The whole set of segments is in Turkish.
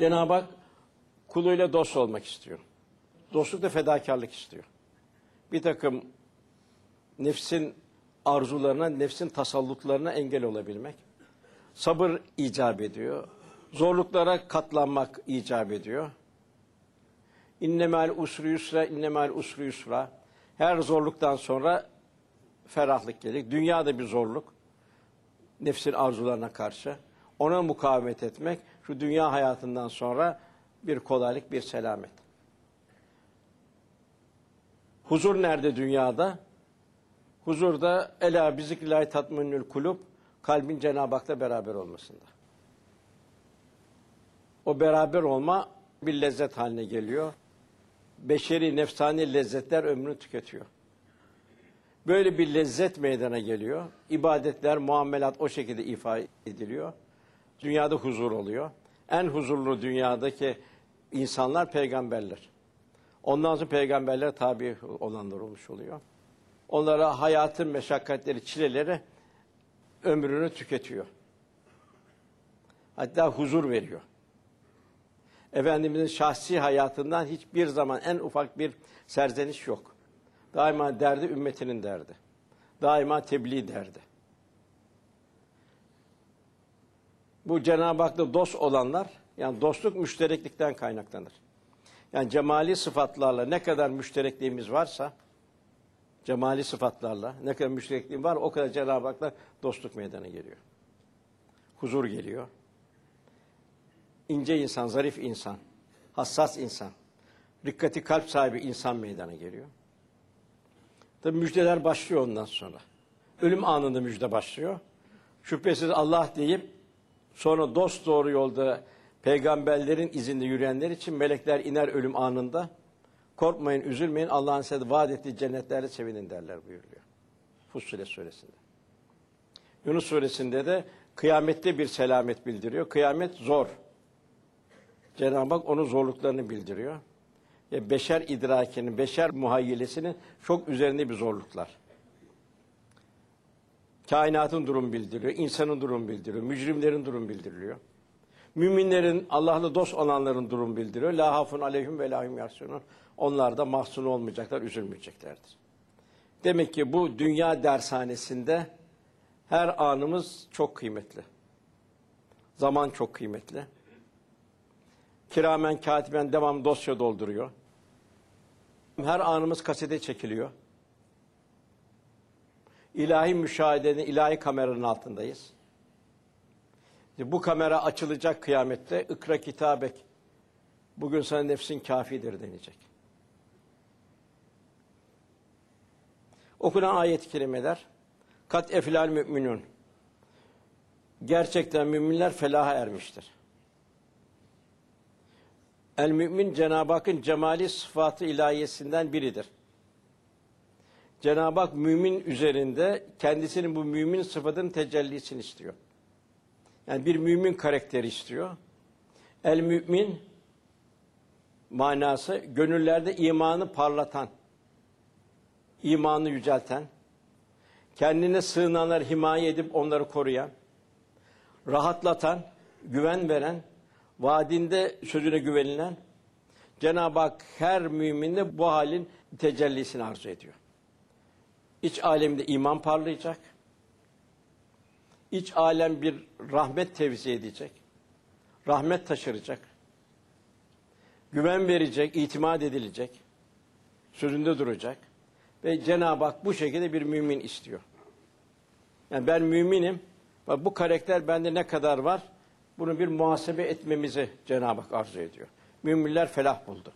Cenab-ı Hak kuluyla dost olmak istiyor. Dostluk da fedakarlık istiyor. Bir takım nefsin arzularına, nefsin tasallutlarına engel olabilmek. Sabır icap ediyor. Zorluklara katlanmak icap ediyor. İnnemel usru yusra, innemel usru yusra. Her zorluktan sonra ferahlık gelir. Dünya da bir zorluk. Nefsin arzularına karşı. Ona mukavemet etmek, şu dünya hayatından sonra bir kolaylık, bir selamet. Huzur nerede dünyada? Huzur da ela bizikrillahi tatminül kulub kalbin Cenab-ı Hak'la beraber olmasında. O beraber olma bir lezzet haline geliyor. Beşeri nefsani lezzetler ömrünü tüketiyor. Böyle bir lezzet meydana geliyor. İbadetler, muamelat o şekilde ifade ediliyor. Dünyada huzur oluyor. En huzurlu dünyadaki insanlar peygamberler. Ondan sonra peygamberlere tabi olanlar olmuş oluyor. Onlara hayatın meşakkatleri, çileleri ömrünü tüketiyor. Hatta huzur veriyor. Efendimizin şahsi hayatından hiçbir zaman en ufak bir serzeniş yok. Daima derdi ümmetinin derdi. Daima tebliğ derdi. Bu Cenab-ı Hak'la dost olanlar, yani dostluk müştereklikten kaynaklanır. Yani cemali sıfatlarla ne kadar müşterekliğimiz varsa, cemali sıfatlarla ne kadar müşterekliğim var, o kadar Cenab-ı Hak'la dostluk meydana geliyor. Huzur geliyor. İnce insan, zarif insan, hassas insan, dikkati kalp sahibi insan meydana geliyor. Tabi müjdeler başlıyor ondan sonra. Ölüm anında müjde başlıyor. Şüphesiz Allah deyip sonra dost doğru yolda peygamberlerin izinde yürüyenler için melekler iner ölüm anında. Korkmayın, üzülmeyin. Allah'ın size vaat ettiği cennetlerde sevinin derler buyuruyor. Fussilet suresinde. Yunus suresinde de kıyamette bir selamet bildiriyor. Kıyamet zor. Cenab-ı Hak onun zorluklarını bildiriyor. Beşer idrakinin, beşer muhayyilesinin çok üzerinde bir zorluklar. Kainatın durum bildiriyor, insanın durum bildiriyor, mücrimlerin durum bildiriliyor. Müminlerin, Allah'la dost olanların durum bildiriyor. La hafun aleyhim ve lahum yasunun. Onlar da mahzun olmayacaklar, üzülmeyeceklerdir. Demek ki bu dünya dershanesinde her anımız çok kıymetli. Zaman çok kıymetli. Kiramen katiben devam dosya dolduruyor. Her anımız kasete çekiliyor. İlahi müşahedenin, ilahi kameranın altındayız. Bu kamera açılacak kıyamette. Ikra kitabek. Bugün sana nefsin kafidir denecek. Okunan ayet-i kerimeler. Kat eflal müminun. Gerçekten müminler felaha ermiştir. El mümin Cenab-ı Hakk'ın cemali sıfatı ilahiyesinden biridir. Cenab-ı Hak mümin üzerinde kendisinin bu mümin sıfatının tecellisini istiyor. Yani bir mümin karakteri istiyor. El mümin manası gönüllerde imanı parlatan, imanı yücelten, kendine sığınanları himaye edip onları koruyan, rahatlatan, güven veren, vaadinde sözüne güvenilen Cenab-ı Hak her müminde bu halin tecellisini arzu ediyor. İç alemde iman parlayacak. İç alem bir rahmet tevzi edecek. Rahmet taşıracak. Güven verecek, itimat edilecek. Sözünde duracak. Ve Cenab-ı Hak bu şekilde bir mümin istiyor. Yani ben müminim. Bu karakter bende ne kadar var? Bunu bir muhasebe etmemizi Cenab-ı Hak arzu ediyor. Müminler felah buldu.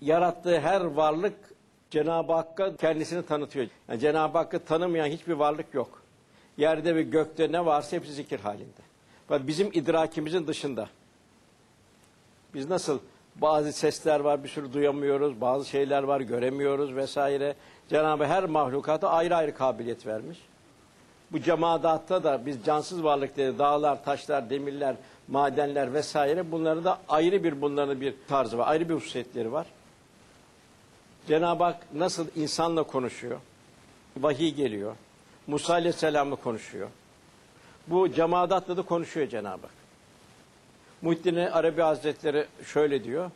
Yarattığı her varlık Cenab-ı Hakk'a kendisini tanıtıyor. Yani Cenab-ı Hakk'ı tanımayan hiçbir varlık yok. Yerde ve gökte ne varsa hepsi zikir halinde. Ve bizim idrakimizin dışında. Biz nasıl bazı sesler var bir sürü duyamıyoruz, bazı şeyler var göremiyoruz vesaire. Cenab-ı her mahlukata ayrı ayrı kabiliyet vermiş. Bu cemadatta da biz cansız varlık dedi, dağlar, taşlar, demirler, madenler vesaire bunların da ayrı bir bunların bir tarzı var, ayrı bir hususiyetleri var. Cenab-ı Hak nasıl insanla konuşuyor? Vahiy geliyor. Musa Aleyhisselam'la konuşuyor. Bu cemadatla da konuşuyor Cenab-ı Hak. Muhittin Arabi Hazretleri şöyle diyor.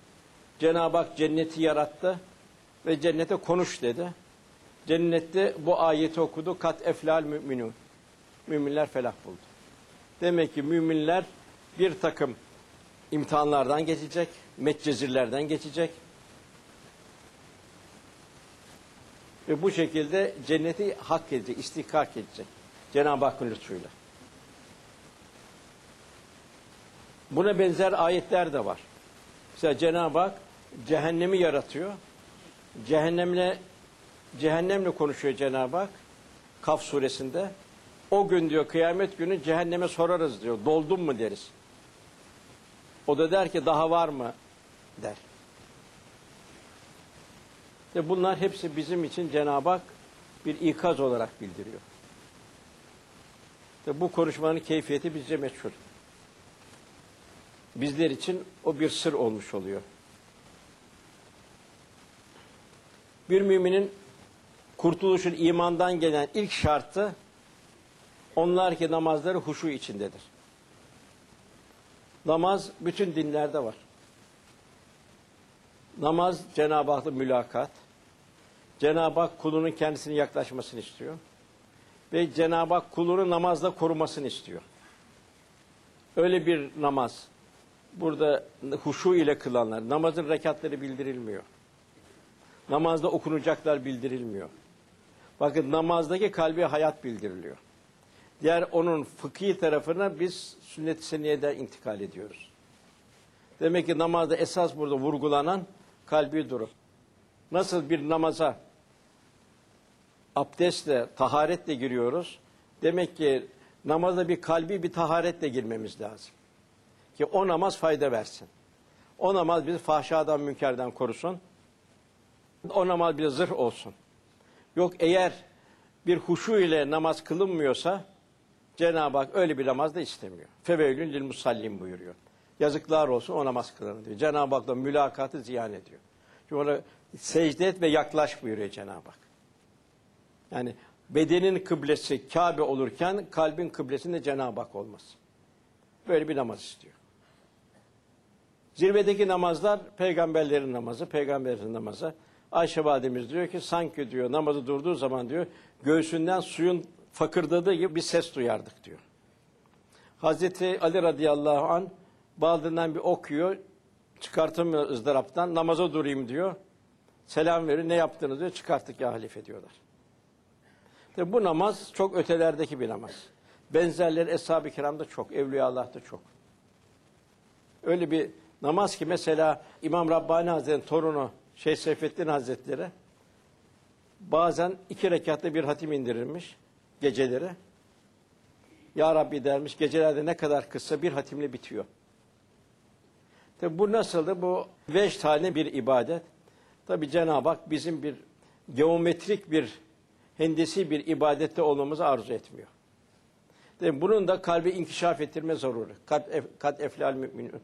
Cenab-ı Hak cenneti yarattı ve cennete konuş dedi. Cennette bu ayeti okudu. Kat eflal müminun. Müminler felah buldu. Demek ki müminler bir takım imtihanlardan geçecek, metcezirlerden geçecek. Ve bu şekilde cenneti hak edecek, istihkak edecek. Cenab-ı Hakk'ın lütfuyla. Buna benzer ayetler de var. Mesela Cenab-ı Hak cehennemi yaratıyor. Cehennemle cehennemle konuşuyor Cenab-ı Hak. Kaf suresinde. O gün diyor kıyamet günü cehenneme sorarız diyor. Doldun mu deriz. O da der ki daha var mı der. Ve bunlar hepsi bizim için Cenab-ı Hak bir ikaz olarak bildiriyor. Ve bu konuşmanın keyfiyeti bizce meçhul. Bizler için o bir sır olmuş oluyor. Bir müminin kurtuluşun imandan gelen ilk şartı onlar ki namazları huşu içindedir. Namaz bütün dinlerde var. Namaz Cenab-ı Hak'la mülakat. Cenab-ı Hak kulunun kendisine yaklaşmasını istiyor. Ve Cenab-ı Hak kulunu namazla korumasını istiyor. Öyle bir namaz. Burada huşu ile kılanlar. Namazın rekatları bildirilmiyor. Namazda okunacaklar bildirilmiyor. Bakın namazdaki kalbi hayat bildiriliyor. Diğer onun fıkhi tarafına biz sünnet-i seniyeden intikal ediyoruz. Demek ki namazda esas burada vurgulanan kalbi durum. Nasıl bir namaza abdestle, taharetle giriyoruz. Demek ki namaza bir kalbi bir taharetle girmemiz lazım. Ki o namaz fayda versin. O namaz bizi fahşadan, münkerden korusun. O namaz bir zırh olsun. Yok eğer bir huşu ile namaz kılınmıyorsa Cenab-ı Hak öyle bir namaz da istemiyor. Feveylün lil musallim buyuruyor. Yazıklar olsun o namaz kılanı diyor. Cenab-ı Hak da mülakatı ziyan ediyor. Çünkü ona secde et ve yaklaş buyuruyor Cenab-ı Hak. Yani bedenin kıblesi Kabe olurken kalbin kıblesinde Cenab-ı Hak olmaz. Böyle bir namaz istiyor. Zirvedeki namazlar peygamberlerin namazı, peygamberin namazı. Ayşe validemiz diyor ki sanki diyor namazı durduğu zaman diyor göğsünden suyun fakırdadığı gibi bir ses duyardık diyor. Hazreti Ali radıyallahu an baldırından bir okuyor, çıkartamıyor ızdıraptan, namaza durayım diyor. Selam verir, ne yaptınız diyor, çıkarttık ya halife diyorlar. Tabi bu namaz çok ötelerdeki bir namaz. Benzerleri Eshab-ı Kiram'da çok, Evliyaullah'ta çok. Öyle bir namaz ki mesela İmam Rabbani Hazretleri'nin torunu Şeyh Seyfettin Hazretleri bazen iki rekatta bir hatim indirilmiş geceleri. Ya Rabbi dermiş gecelerde ne kadar kısa bir hatimle bitiyor. Tabi bu nasıldı? Bu vecd haline bir ibadet. Tabi Cenab-ı Hak bizim bir geometrik bir hendesi bir ibadette olmamızı arzu etmiyor. Tabi bunun da kalbi inkişaf ettirme zaruri. Kat, ef, kat eflal müminun.